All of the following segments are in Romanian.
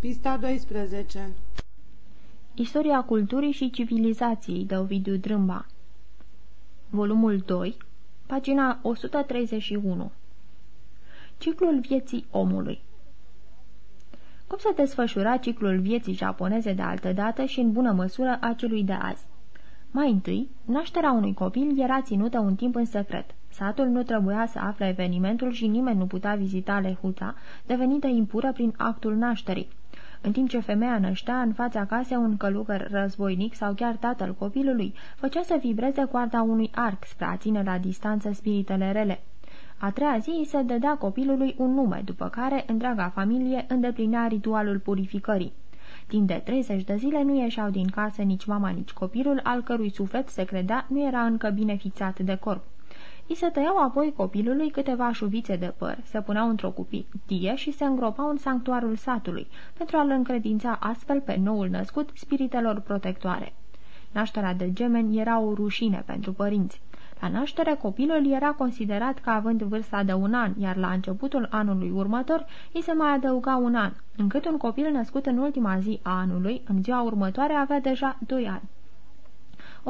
Pista 12 Istoria culturii și civilizației de Ovidiu Drâmba Volumul 2 Pagina 131 Ciclul vieții omului Cum se desfășura ciclul vieții japoneze de altădată și în bună măsură a celui de azi? Mai întâi, nașterea unui copil era ținută un timp în secret. Satul nu trebuia să afle evenimentul și nimeni nu putea vizita lehuța, devenită impură prin actul nașterii. În timp ce femeia năștea în fața casei un călugăr războinic sau chiar tatăl copilului, făcea să vibreze coarda unui arc spre a ține la distanță spiritele rele. A treia zi îi se dădea copilului un nume, după care întreaga familie îndeplinea ritualul purificării. Timp de 30 de zile nu ieșeau din casă nici mama, nici copilul, al cărui suflet se credea nu era încă bine fixat de corp. I se tăiau apoi copilului câteva șuvițe de păr, se puneau într-o cutie și se îngropau în sanctuarul satului, pentru a-l încredința astfel pe noul născut spiritelor protectoare. Nașterea de gemeni era o rușine pentru părinți. La naștere, copilul era considerat ca având vârsta de un an, iar la începutul anului următor îi se mai adăuga un an, încât un copil născut în ultima zi a anului, în ziua următoare, avea deja doi ani.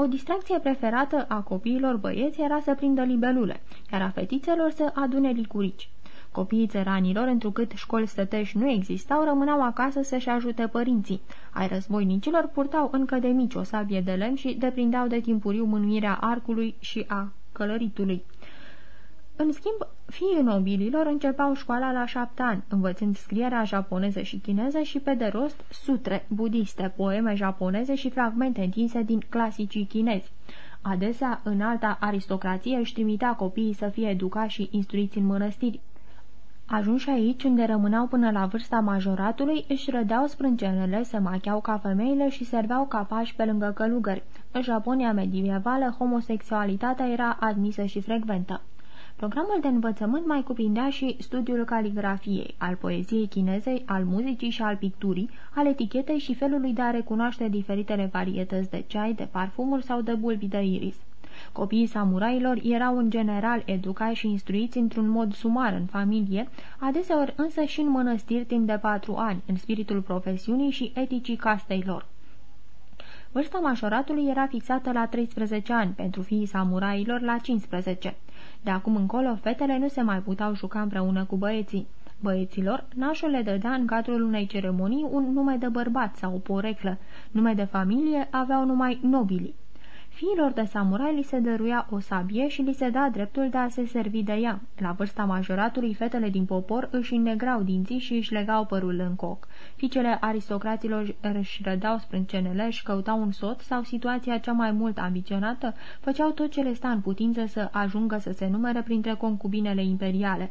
O distracție preferată a copiilor băieți era să prindă libelule, iar a fetițelor să adune licurici. Copiii țăranilor, întrucât școli stătești nu existau, rămâneau acasă să-și ajute părinții. Ai războinicilor purtau încă de mici o sabie de lemn și deprindeau de timpuriu mânuirea arcului și a călăritului. În schimb, fiii nobililor începeau școala la șapte ani, învățând scrierea japoneză și chineză și pe de rost sutre budiste, poeme japoneze și fragmente întinse din clasicii chinezi. Adesea, în alta aristocrație își trimitea copiii să fie educați și instruiți în mănăstiri. Ajunși aici, unde rămâneau până la vârsta majoratului, își rădeau sprâncenele, se machiau ca femeile și serveau ca pași pe lângă călugări. În Japonia medievală, homosexualitatea era admisă și frecventă. Programul de învățământ mai cuprindea și studiul caligrafiei, al poeziei chinezei, al muzicii și al picturii, al etichetei și felului de a recunoaște diferitele varietăți de ceai, de parfumuri sau de bulbi de iris. Copiii samurailor erau în general educați și instruiți într-un mod sumar în familie, adeseori însă și în mănăstiri timp de patru ani, în spiritul profesiunii și eticii castei lor. Vârsta majoratului era fixată la 13 ani, pentru fiii samurailor la 15. De acum încolo, fetele nu se mai puteau juca împreună cu băieții. Băieților, nașul le dădea în cadrul unei ceremonii un nume de bărbat sau o poreclă. Nume de familie aveau numai nobilii. Fiilor de samurai li se dăruia o sabie și li se da dreptul de a se servi de ea. La vârsta majoratului, fetele din popor își înnegrau dinții și își legau părul în coc. Ficele aristocraților își rădau sprâncenele, își căutau un soț sau situația cea mai mult ambiționată, făceau tot ce le sta în putință să ajungă să se numere printre concubinele imperiale.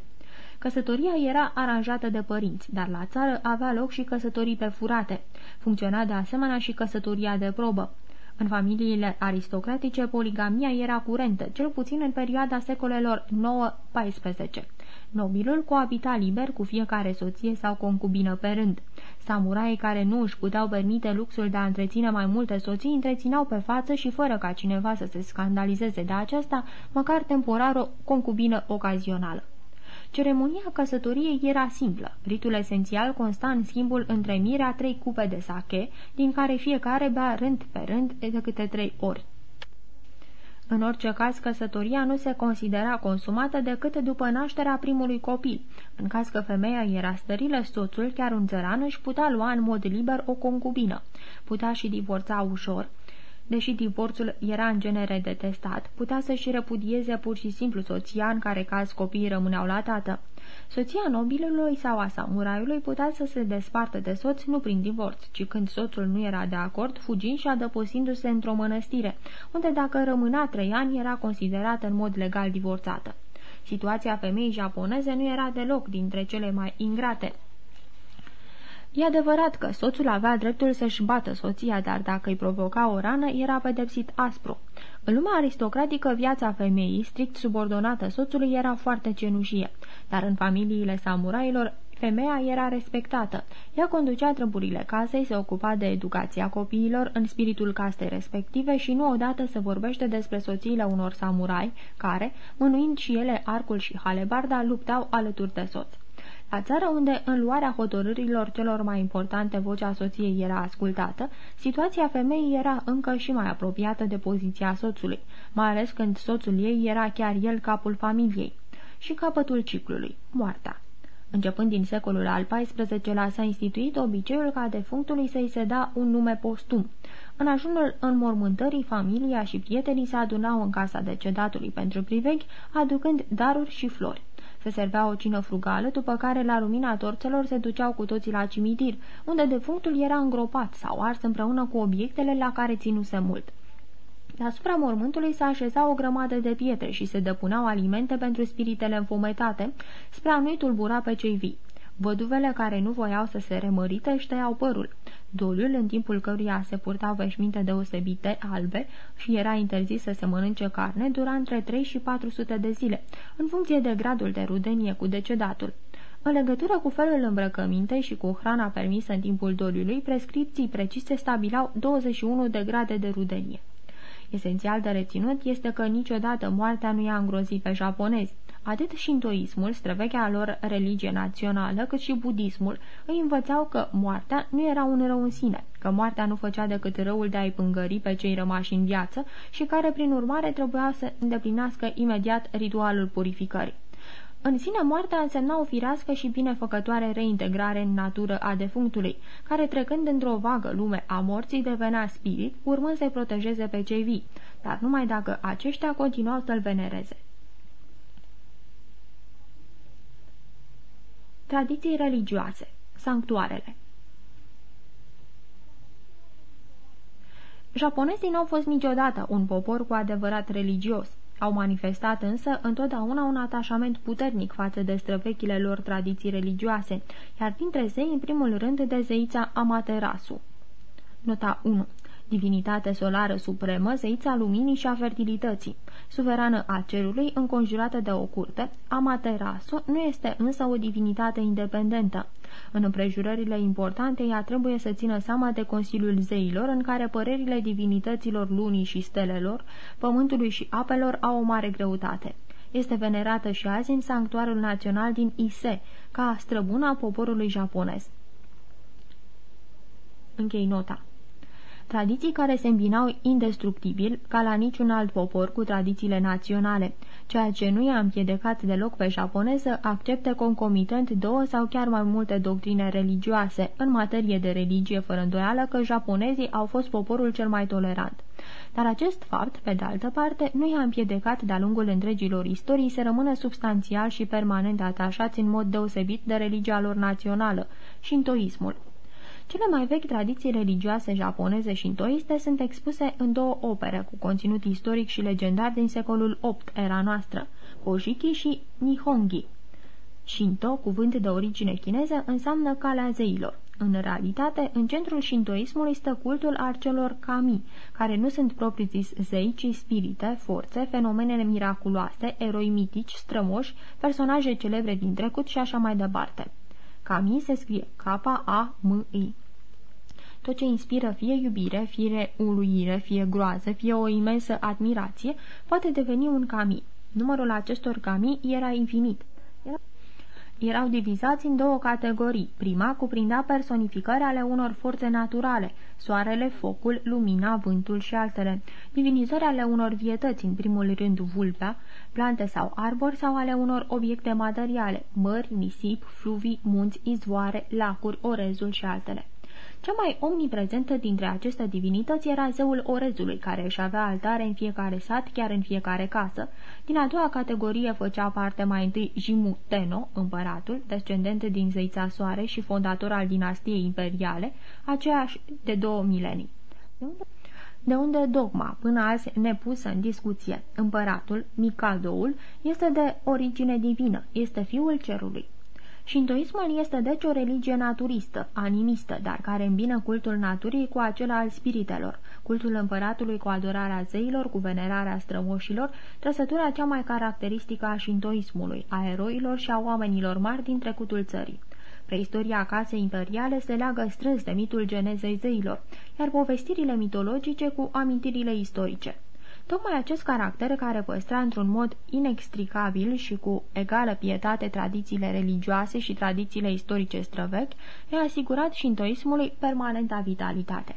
Căsătoria era aranjată de părinți, dar la țară avea loc și căsătorii pe furate. Funcționa de asemenea și căsătoria de probă. În familiile aristocratice, poligamia era curentă, cel puțin în perioada secolelor 9-14. Nobilul coabita liber cu fiecare soție sau concubină pe rând. Samuraii care nu își puteau permite luxul de a întreține mai multe soții întrețineau pe față și fără ca cineva să se scandalizeze de aceasta, măcar temporar o concubină ocazională. Ceremonia căsătoriei era simplă. Ritul esențial consta în schimbul între mirea trei cupe de sake, din care fiecare bea rând pe rând de câte trei ori. În orice caz, căsătoria nu se considera consumată decât după nașterea primului copil. În caz că femeia era sterilă, soțul, chiar un țăran, își putea lua în mod liber o concubină. Putea și divorța ușor, Deși divorțul era în genere detestat, putea să-și repudieze pur și simplu soția în care caz copiii rămâneau la tată. Soția nobilului sau a samuraiului putea să se despartă de soț nu prin divorț, ci când soțul nu era de acord, fugind și adăposindu-se într-o mănăstire, unde dacă rămânea trei ani era considerată în mod legal divorțată. Situația femeii japoneze nu era deloc dintre cele mai ingrate. E adevărat că soțul avea dreptul să-și bată soția, dar dacă îi provoca o rană, era pedepsit aspru. În lumea aristocratică, viața femeii, strict subordonată soțului, era foarte cenușie, dar în familiile samurailor, femeia era respectată. Ea conducea trăburile casei, se ocupa de educația copiilor în spiritul castei respective și nu odată se vorbește despre soțiile unor samurai care, mânuind și ele arcul și halebarda, luptau alături de soț. La țară unde în luarea hotărârilor celor mai importante vocea soției era ascultată, situația femeii era încă și mai apropiată de poziția soțului, mai ales când soțul ei era chiar el capul familiei. Și capătul ciclului, moartea. Începând din secolul al XIV-lea s-a instituit obiceiul ca defunctului să-i se da un nume postum. În ajunul înmormântării, familia și prietenii se adunau în casa decedatului pentru priveghi, aducând daruri și flori. Se servea o cină frugală, după care la lumina torțelor se duceau cu toții la cimitir, unde defunctul era îngropat sau ars împreună cu obiectele la care ținuse mult. Deasupra mormântului se așeza o grămadă de pietre și se depuneau alimente pentru spiritele înfometate, spre a nu-i tulbura pe cei vii. Văduvele care nu voiau să se remărite își tăiau părul. Doliul, în timpul căruia se purtau veșminte deosebite, albe, și era interzis să se mănânce carne, dura între 3 și 400 de zile, în funcție de gradul de rudenie cu decedatul. În legătură cu felul îmbrăcămintei și cu hrana permisă în timpul doliului, prescripții precise stabilau 21 de grade de rudenie. Esențial de reținut este că niciodată moartea nu i-a îngrozit pe japonezi. Atât șintoismul, străvechea lor religie națională, cât și budismul îi învățau că moartea nu era un rău în sine, că moartea nu făcea decât răul de a-i pângări pe cei rămași în viață și care, prin urmare, trebuia să îndeplinească imediat ritualul purificării. În sine, moartea însemna o firească și binefăcătoare reintegrare în natură a defunctului, care trecând într-o vagă lume a morții devenea spirit, urmând să-i protejeze pe cei vii, dar numai dacă aceștia continuau să-l venereze. Tradiții religioase Sanctuarele Japonezii n-au fost niciodată un popor cu adevărat religios. Au manifestat însă întotdeauna un atașament puternic față de străvechile lor tradiții religioase, iar dintre zei, în primul rând, de zeița Amaterasu. Nota 1 divinitate solară supremă, zeița luminii și a fertilității. Suverană a cerului, înconjurată de o curte, Amaterasu nu este însă o divinitate independentă. În împrejurările importante, ea trebuie să țină seama de Consiliul Zeilor, în care părerile divinităților lunii și stelelor, pământului și apelor au o mare greutate. Este venerată și azi în sanctuarul național din Ise, ca străbuna poporului japonez. Închei nota tradiții care se îmbinau indestructibil, ca la niciun alt popor, cu tradițiile naționale, ceea ce nu i-a împiedicat deloc pe japonez să accepte concomitent două sau chiar mai multe doctrine religioase, în materie de religie fără îndoială că japonezii au fost poporul cel mai tolerant. Dar acest fapt, pe de altă parte, nu i-a împiedicat de-a lungul întregilor istorii să rămână substanțial și permanent atașați în mod deosebit de religia lor națională, șintoismul. Cele mai vechi tradiții religioase japoneze shintoiste sunt expuse în două opere cu conținut istoric și legendar din secolul VIII era noastră, Kojiki și Nihongi. Shinto, cuvânt de origine chineză, înseamnă calea zeilor. În realitate, în centrul shintoismului stă cultul arcelor kami, care nu sunt propriu-zis zei, ci spirite, forțe, fenomenele miraculoase, eroi mitici, strămoși, personaje celebre din trecut și așa mai departe. Kami se scrie K-A-M-I. Tot ce inspiră fie iubire, fie uluire, fie groază, fie o imensă admirație, poate deveni un kami. Numărul acestor kami era infinit. Erau divizați în două categorii. Prima cuprindea personificări ale unor forțe naturale, soarele, focul, lumina, vântul și altele, divinizări ale unor vietăți, în primul rând vulpea, plante sau arbori sau ale unor obiecte materiale, mări, nisip, fluvii, munți, izvoare, lacuri, orezul și altele. Cea mai omniprezentă dintre aceste divinități era zeul orezului, care își avea altare în fiecare sat, chiar în fiecare casă. Din a doua categorie făcea parte mai întâi Jimu Teno, împăratul, descendent din zeița soare și fondator al dinastiei imperiale, aceeași de două milenii. De unde? de unde dogma, până azi nepusă în discuție. Împăratul, Micadoul, este de origine divină, este fiul cerului. Shintoismul este deci o religie naturistă, animistă, dar care îmbină cultul naturii cu acela al spiritelor, cultul împăratului cu adorarea zeilor, cu venerarea strămoșilor, trăsătura cea mai caracteristică a shintoismului, a eroilor și a oamenilor mari din trecutul țării. Preistoria casei imperiale se leagă strâns de mitul genezei zeilor, iar povestirile mitologice cu amintirile istorice. Tocmai acest caracter care păstra într-un mod inextricabil și cu egală pietate tradițiile religioase și tradițiile istorice străvechi, i-a asigurat șintoismului permanenta vitalitate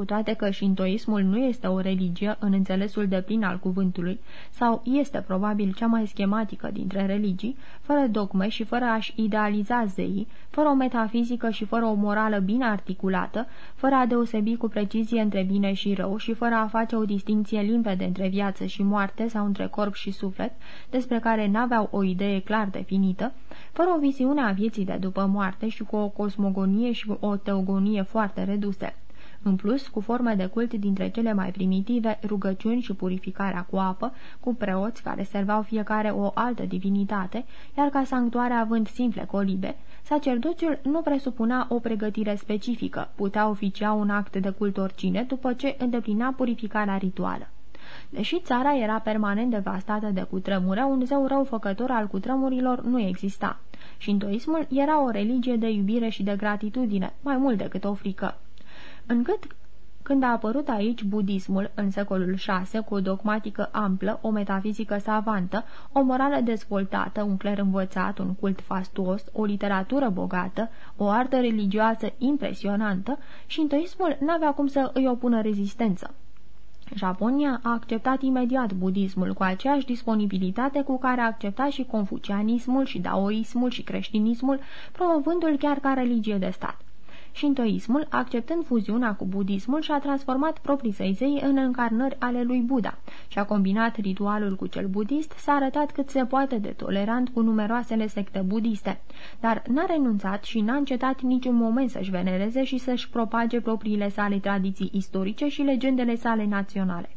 cu toate că șintoismul nu este o religie în înțelesul de plin al cuvântului, sau este probabil cea mai schematică dintre religii, fără dogme și fără a-și idealiza zeii, fără o metafizică și fără o morală bine articulată, fără a deosebi cu precizie între bine și rău și fără a face o distinție limpede între viață și moarte sau între corp și suflet, despre care n-aveau o idee clar definită, fără o viziune a vieții de după moarte și cu o cosmogonie și o teogonie foarte reduse. În plus, cu forme de cult dintre cele mai primitive, rugăciuni și purificarea cu apă, cu preoți care serveau fiecare o altă divinitate, iar ca sanctuare având simple colibe, sacerdoțiul nu presupunea o pregătire specifică, putea oficia un act de cult oricine după ce îndeplinea purificarea rituală. Deși țara era permanent devastată de cutremure, un zeu răufăcător al cutremurilor nu exista. Shintoismul era o religie de iubire și de gratitudine, mai mult decât o frică încât când a apărut aici budismul în secolul VI cu o dogmatică amplă, o metafizică savantă, o morală dezvoltată, un cler învățat, un cult fastuos, o literatură bogată, o artă religioasă impresionantă, șintoismul n-avea cum să îi opună rezistență. Japonia a acceptat imediat budismul cu aceeași disponibilitate cu care a acceptat și confucianismul și daoismul și creștinismul, promovându-l chiar ca religie de stat. Shintoismul, acceptând fuziunea cu budismul, și-a transformat proprii săi zei în încarnări ale lui Buddha. Și a combinat ritualul cu cel budist, s-a arătat cât se poate de tolerant cu numeroasele secte budiste, dar n-a renunțat și n-a încetat niciun moment să-și venereze și să-și propage propriile sale tradiții istorice și legendele sale naționale.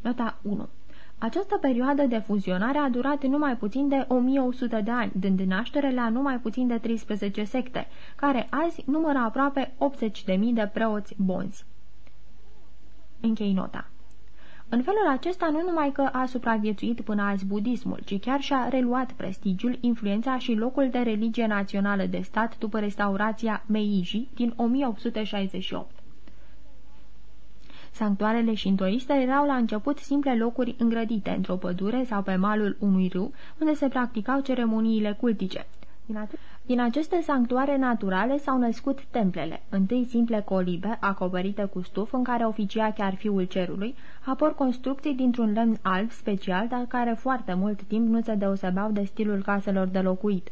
Nota 1 această perioadă de fuzionare a durat numai puțin de 1100 de ani, dând naștere la numai puțin de 13 secte, care azi numără aproape 80.000 de preoți bonzi. Închei nota. În felul acesta nu numai că a supraviețuit până azi budismul, ci chiar și-a reluat prestigiul, influența și locul de religie națională de stat după restaurația Meiji din 1868. Sanctuarele șintoiste erau la început simple locuri îngrădite într-o pădure sau pe malul unui râu, unde se practicau ceremoniile cultice. Din, aceste sanctuare naturale s-au născut templele, întâi simple colibe, acoperite cu stuf, în care oficia chiar fiul cerului, apoi construcții dintr-un lemn alb special, dar care foarte mult timp nu se deosebeau de stilul caselor de locuit.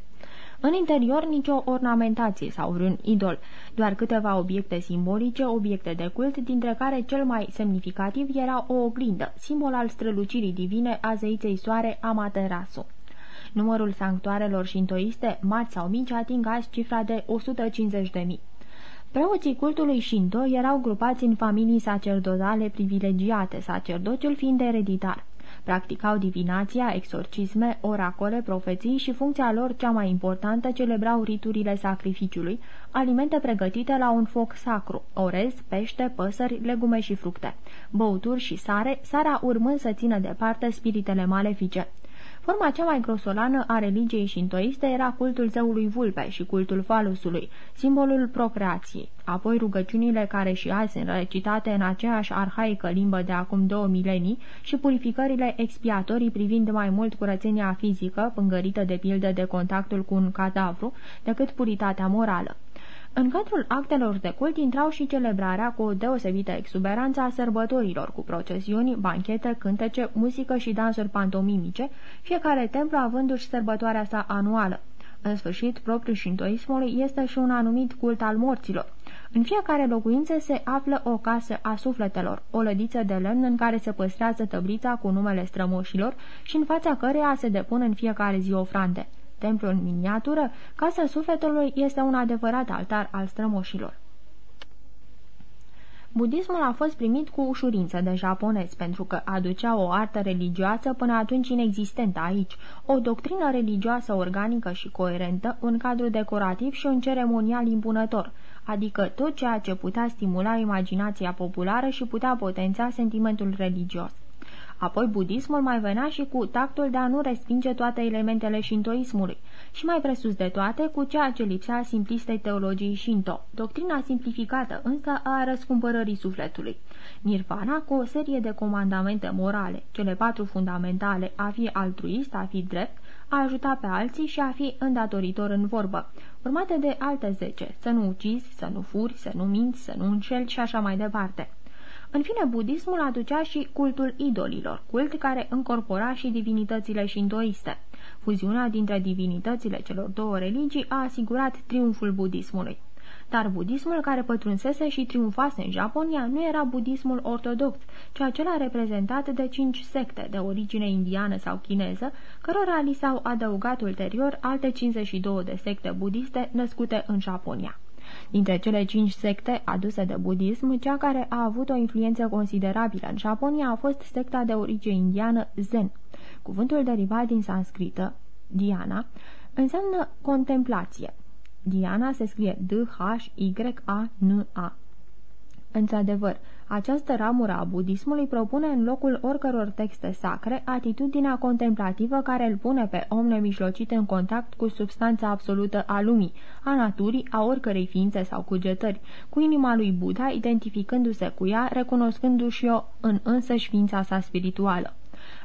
În interior nicio ornamentație sau vreun idol, doar câteva obiecte simbolice, obiecte de cult, dintre care cel mai semnificativ era o oglindă, simbol al strălucirii divine a zeiței soare Amaterasu. Numărul sanctuarelor șintoiste, mari sau mici, ating azi cifra de 150.000. Preoții cultului Shinto erau grupați în familii sacerdotale privilegiate, sacerdociul fiind ereditar. Practicau divinația, exorcisme, oracole, profeții și funcția lor cea mai importantă celebrau riturile sacrificiului, alimente pregătite la un foc sacru, orez, pește, păsări, legume și fructe, băuturi și sare, sara urmând să țină departe spiritele malefice. Forma cea mai grosolană a religiei șintoiste era cultul zeului vulpe și cultul falusului, simbolul procreației. Apoi rugăciunile care și azi sunt recitate în aceeași arhaică limbă de acum două milenii și purificările expiatorii privind mai mult curățenia fizică, pângărită de pildă de contactul cu un cadavru, decât puritatea morală. În cadrul actelor de cult intrau și celebrarea cu o deosebită exuberanță a sărbătorilor, cu procesiuni, banchete, cântece, muzică și dansuri pantomimice, fiecare templu avându-și sărbătoarea sa anuală. În sfârșit, propriul șintoismului este și un anumit cult al morților. În fiecare locuință se află o casă a sufletelor, o lădiță de lemn în care se păstrează tăblița cu numele strămoșilor și în fața căreia se depun în fiecare zi ofrande. Templul în miniatură, Casa Sufletului este un adevărat altar al strămoșilor. Budismul a fost primit cu ușurință de japonezi pentru că aducea o artă religioasă până atunci inexistentă aici, o doctrină religioasă organică și coerentă, un cadru decorativ și un ceremonial impunător, adică tot ceea ce putea stimula imaginația populară și putea potența sentimentul religios. Apoi budismul mai venea și cu tactul de a nu respinge toate elementele shintoismului și mai presus de toate cu ceea ce lipsea simplistei teologiei shinto, doctrina simplificată însă a răscumpărării sufletului. Nirvana cu o serie de comandamente morale, cele patru fundamentale, a fi altruist, a fi drept, a ajuta pe alții și a fi îndatoritor în vorbă, urmate de alte zece, să nu ucizi, să nu furi, să nu minți, să nu înșeli și așa mai departe. În fine, budismul aducea și cultul idolilor, cult care încorpora și divinitățile șintoiste. Fuziunea dintre divinitățile celor două religii a asigurat triumful budismului. Dar budismul care pătrunsese și triumfase în Japonia nu era budismul ortodox, ci acela reprezentat de cinci secte de origine indiană sau chineză, cărora li s-au adăugat ulterior alte 52 de secte budiste născute în Japonia. Dintre cele cinci secte aduse de budism, cea care a avut o influență considerabilă în Japonia a fost secta de origine indiană Zen. Cuvântul derivat din sanscrită, Diana, înseamnă contemplație. Diana se scrie D-H-Y-A-N-A. Într-adevăr, această ramură a budismului propune în locul oricăror texte sacre atitudinea contemplativă care îl pune pe om nemijlocit în contact cu substanța absolută a lumii, a naturii, a oricărei ființe sau cugetări, cu inima lui Buddha, identificându-se cu ea, recunoscându-și o în însăși ființa sa spirituală.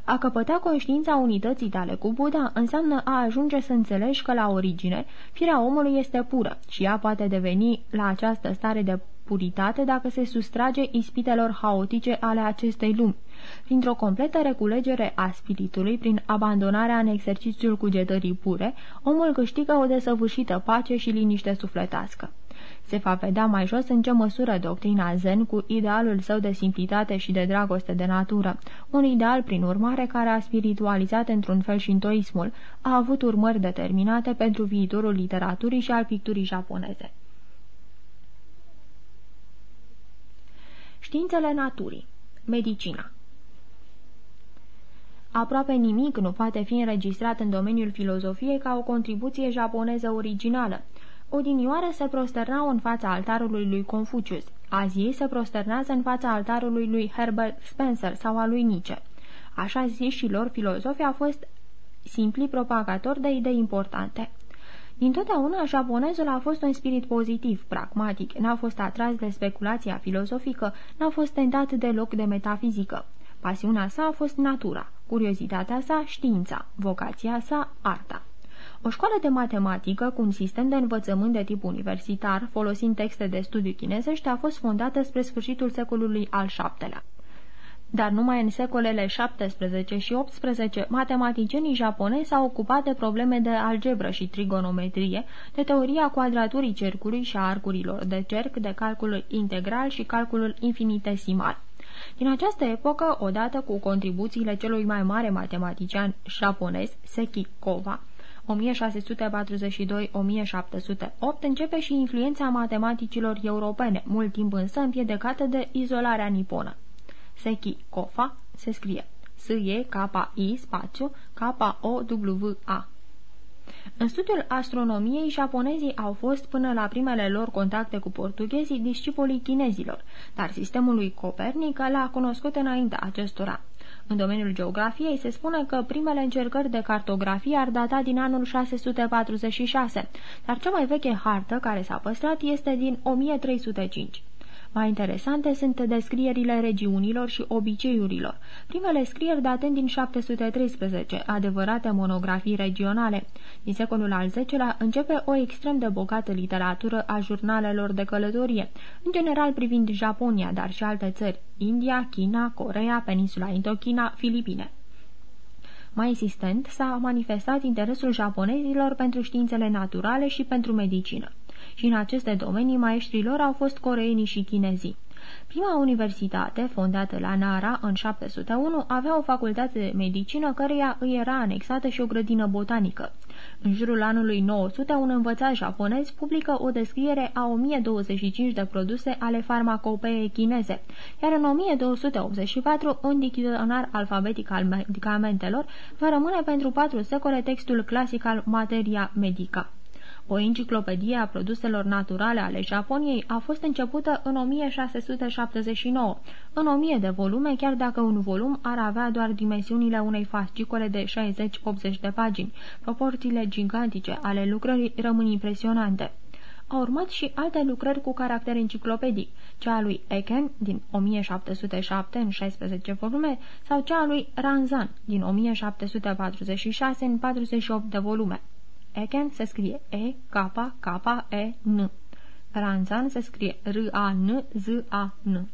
A căpăta conștiința unității tale cu Buddha înseamnă a ajunge să înțelegi că la origine firea omului este pură și ea poate deveni la această stare de puritate dacă se sustrage ispitelor haotice ale acestei lumi. Printr-o completă reculegere a spiritului, prin abandonarea în exercițiul cugetării pure, omul câștigă o desăvârșită pace și liniște sufletească. Se va vedea mai jos în ce măsură doctrina Zen, cu idealul său de simplitate și de dragoste de natură, un ideal, prin urmare, care a spiritualizat într-un fel șintoismul, a avut urmări determinate pentru viitorul literaturii și al picturii japoneze. Științele naturii Medicina Aproape nimic nu poate fi înregistrat în domeniul filozofiei ca o contribuție japoneză originală. Odinioară se prosternau în fața altarului lui Confucius. Azi ei se prosternează în fața altarului lui Herbert Spencer sau al lui Nietzsche. Așa zis și lor filozofi a fost simpli propagatori de idei importante. Dintotdeauna, japonezul a fost un spirit pozitiv, pragmatic, n-a fost atras de speculația filozofică, n-a fost tentat deloc de metafizică. Pasiunea sa a fost natura, curiozitatea sa știința, vocația sa arta. O școală de matematică cu un sistem de învățământ de tip universitar, folosind texte de studiu chinezești, a fost fondată spre sfârșitul secolului al VII-lea dar numai în secolele 17 și 18 matematicienii japonezi s-au ocupat de probleme de algebră și trigonometrie, de teoria quadraturii cercului și a arcurilor de cerc, de calculul integral și calculul infinitesimal. Din această epocă, odată cu contribuțiile celui mai mare matematician japonez, Seki Kowa, 1642-1708 începe și influența matematicilor europene, mult timp însă împiedecată de izolarea niponă. Seki Kofa se scrie S-E-K-I spațiu K-O-W-A. În studiul astronomiei, japonezii au fost, până la primele lor contacte cu portughezii, discipolii chinezilor, dar sistemul lui Copernic l-a cunoscut înaintea acestora. În domeniul geografiei se spune că primele încercări de cartografie ar data din anul 646, dar cea mai veche hartă care s-a păstrat este din 1305. Mai interesante sunt descrierile regiunilor și obiceiurilor. Primele scrieri datând din 713, adevărate monografii regionale. Din secolul al X-lea începe o extrem de bogată literatură a jurnalelor de călătorie, în general privind Japonia, dar și alte țări, India, China, Corea, peninsula Indochina, Filipine. Mai insistent, s-a manifestat interesul japonezilor pentru științele naturale și pentru medicină și în aceste domenii maestrilor au fost coreenii și chinezii. Prima universitate, fondată la Nara în 701, avea o facultate de medicină căreia îi era anexată și o grădină botanică. În jurul anului 900, un învățat japonez publică o descriere a 1025 de produse ale farmacopeei chineze, iar în 1284, un dicționar alfabetic al medicamentelor va rămâne pentru patru secole textul clasic al Materia Medica. O enciclopedie a produselor naturale ale Japoniei a fost începută în 1679, în 1000 de volume, chiar dacă un volum ar avea doar dimensiunile unei fascicole de 60-80 de pagini. Proporțiile gigantice ale lucrării rămân impresionante. Au urmat și alte lucrări cu caracter enciclopedic, cea a lui Eken din 1707 în 16 volume sau cea a lui Ranzan din 1746 în 48 de volume. Eken se scrie E-K-K-E-N. Ranzan se scrie R-A-N-Z-A-N.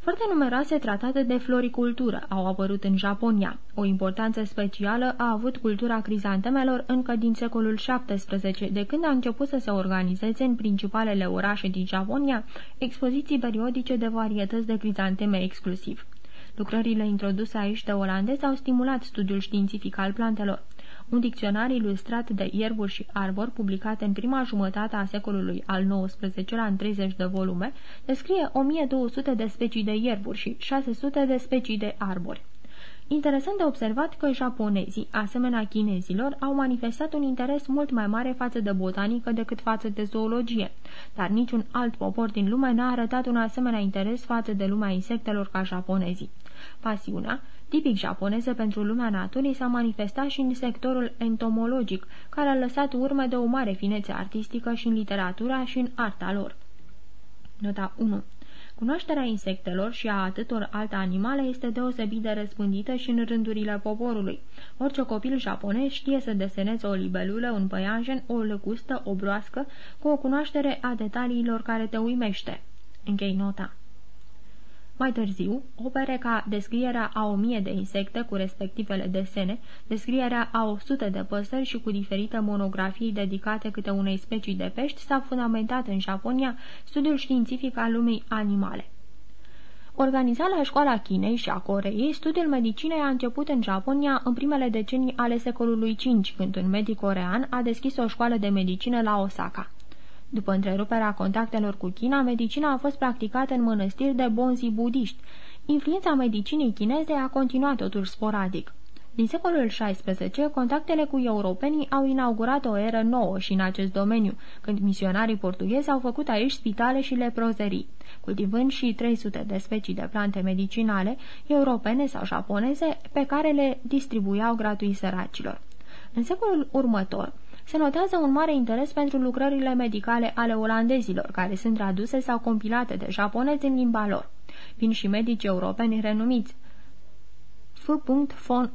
Foarte numeroase tratate de floricultură au apărut în Japonia. O importanță specială a avut cultura crizantemelor încă din secolul XVII, de când a început să se organizeze în principalele orașe din Japonia expoziții periodice de varietăți de crizanteme exclusiv. Lucrările introduse aici de olandezi au stimulat studiul științific al plantelor. Un dicționar ilustrat de ierburi și arbori, publicat în prima jumătate a secolului al XIX-lea în 30 de volume, descrie 1200 de specii de ierburi și 600 de specii de arbori. Interesant de observat că japonezii, asemenea chinezilor, au manifestat un interes mult mai mare față de botanică decât față de zoologie, dar niciun alt popor din lume n-a arătat un asemenea interes față de lumea insectelor ca japonezii. Pasiunea, tipic japoneză pentru lumea naturii, s-a manifestat și în sectorul entomologic, care a lăsat urme de o mare finețe artistică și în literatura și în arta lor. Nota 1 Cunoașterea insectelor și a atâtor alte animale este deosebit de răspândită și în rândurile poporului. Orice copil japonez știe să deseneze o libelulă, un păianjen, o lăcustă, o broască, cu o cunoaștere a detaliilor care te uimește. Închei nota. Mai târziu, opere ca descrierea a o mie de insecte cu respectivele desene, descrierea a o sută de păsări și cu diferite monografii dedicate câte unei specii de pești s-a fundamentat în Japonia studiul științific al lumii animale. Organizat la școala Chinei și a Coreei, studiul medicinei a început în Japonia în primele decenii ale secolului V, când un medic corean a deschis o școală de medicină la Osaka. După întreruperea contactelor cu China, medicina a fost practicată în mănăstiri de bonzi budiști. Influența medicinii chineze a continuat totuși sporadic. Din secolul XVI, contactele cu europenii au inaugurat o eră nouă și în acest domeniu, când misionarii portughezi au făcut aici spitale și leprozerii, cultivând și 300 de specii de plante medicinale, europene sau japoneze, pe care le distribuiau gratuit săracilor. În secolul următor, se notează un mare interes pentru lucrările medicale ale olandezilor, care sunt traduse sau compilate de japonezi în limba lor. Vin și medici europeni renumiți. F. von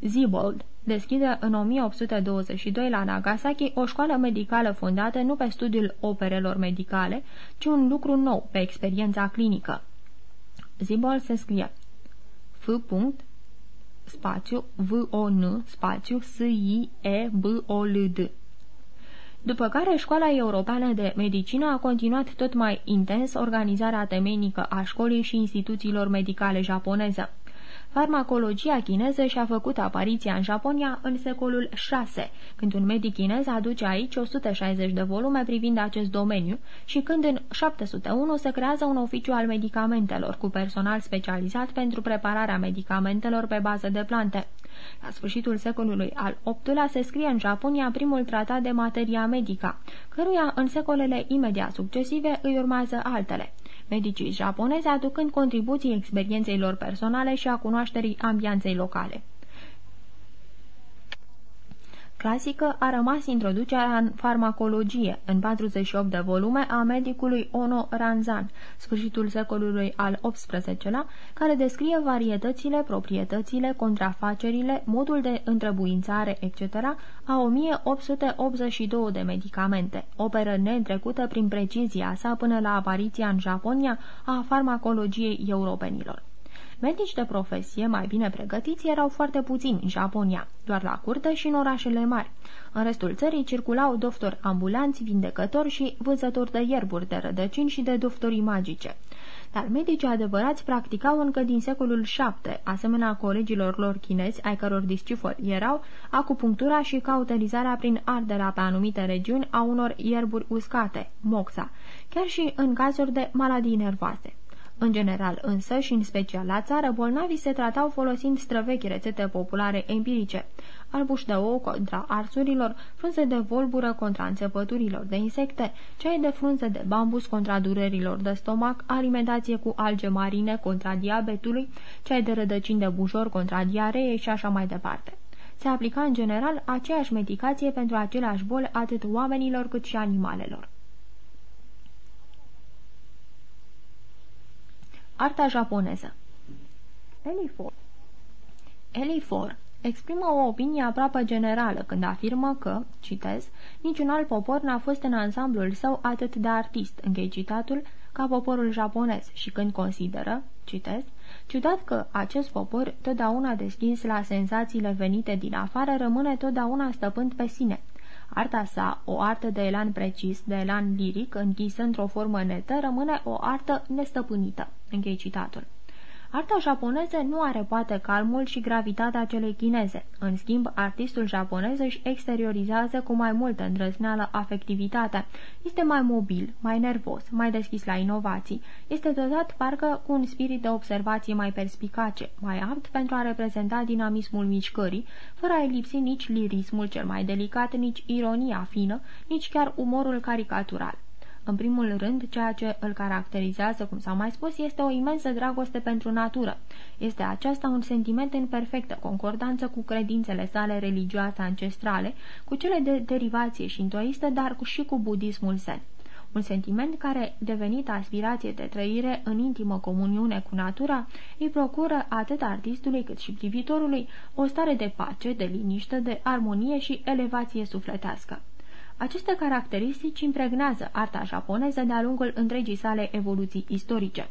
Ziebold deschide în 1822 la Nagasaki o școală medicală fondată nu pe studiul operelor medicale, ci un lucru nou pe experiența clinică. Ziebold se scrie F spațiu V-O-N, spațiu S-I-E-B-O-L-D. După care școala europeană de medicină a continuat tot mai intens organizarea temeinică a școlii și instituțiilor medicale japoneze. Farmacologia chineză și-a făcut apariția în Japonia în secolul VI, când un medic chinez aduce aici 160 de volume privind acest domeniu și când în 701 se creează un oficiu al medicamentelor cu personal specializat pentru prepararea medicamentelor pe bază de plante. La sfârșitul secolului al VIII-lea se scrie în Japonia primul tratat de materia medica, căruia în secolele imediat succesive îi urmează altele medicii japonezi aducând contribuții experienței lor personale și a cunoașterii ambianței locale clasică a rămas introducerea în farmacologie, în 48 de volume, a medicului Ono Ranzan, sfârșitul secolului al XVIII-lea, care descrie varietățile, proprietățile, contrafacerile, modul de întrebuințare, etc., a 1882 de medicamente, operă neîntrecută prin precizia sa până la apariția în Japonia a farmacologiei europenilor. Medici de profesie mai bine pregătiți erau foarte puțini în Japonia, doar la curte și în orașele mari. În restul țării circulau doctori ambulanți, vindecători și vânzători de ierburi, de rădăcini și de doctorii magice. Dar medicii adevărați practicau încă din secolul VII, asemenea colegilor lor chinezi, ai căror discifori erau acupunctura și cauterizarea prin arderea pe anumite regiuni a unor ierburi uscate, moxa, chiar și în cazuri de maladii nervoase. În general însă și în special la țară, bolnavii se tratau folosind străvechi rețete populare empirice. Albuș de ou contra arsurilor, frunze de volbură contra înțepăturilor de insecte, ceai de frunze de bambus contra durerilor de stomac, alimentație cu alge marine contra diabetului, ceai de rădăcini de bujor contra diaree și așa mai departe. Se aplica în general aceeași medicație pentru aceleași boli atât oamenilor cât și animalelor. Arta japoneză Elifor Elifor exprimă o opinie aproape generală când afirmă că, citez, niciun alt popor n-a fost în ansamblul său atât de artist, închei citatul, ca poporul japonez și când consideră, citez, ciudat că acest popor, totdeauna deschis la senzațiile venite din afară, rămâne totdeauna stăpând pe sine. Arta sa, o artă de elan precis, de elan liric, închisă într-o formă netă, rămâne o artă nestăpânită. Închei citatul. Arta japoneză nu are poate calmul și gravitatea celei chineze. În schimb, artistul japonez își exteriorizează cu mai multă îndrăzneală afectivitatea. Este mai mobil, mai nervos, mai deschis la inovații. Este dotat parcă cu un spirit de observație mai perspicace, mai apt pentru a reprezenta dinamismul mișcării, fără a elipsi nici lirismul cel mai delicat, nici ironia fină, nici chiar umorul caricatural. În primul rând, ceea ce îl caracterizează, cum s-a mai spus, este o imensă dragoste pentru natură. Este aceasta un sentiment în perfectă concordanță cu credințele sale religioase ancestrale, cu cele de derivație șintoistă, dar și cu budismul zen. Un sentiment care, devenit aspirație de trăire în intimă comuniune cu natura, îi procură atât artistului cât și privitorului o stare de pace, de liniște, de armonie și elevație sufletească. Aceste caracteristici impregnează arta japoneză de-a lungul întregii sale evoluții istorice.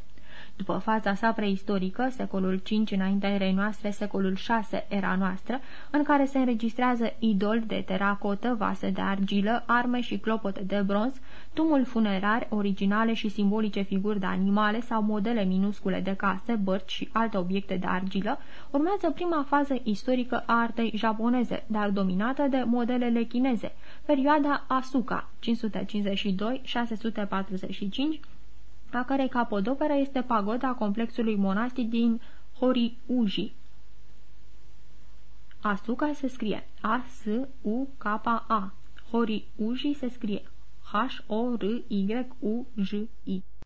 După faza sa preistorică, secolul V înaintea erei noastre, secolul VI era noastră, în care se înregistrează idol de teracotă, vase de argilă, arme și clopote de bronz, tumul funerar, originale și simbolice figuri de animale sau modele minuscule de case, bărci și alte obiecte de argilă, urmează prima fază istorică a artei japoneze, dar dominată de modelele chineze, perioada Asuka, 552-645, a cărei capodoperă este pagoda complexului monastic din Horiuji. Asuka se scrie A-S-U-K-A. Horiuji se scrie H-O-R-Y-U-J-I.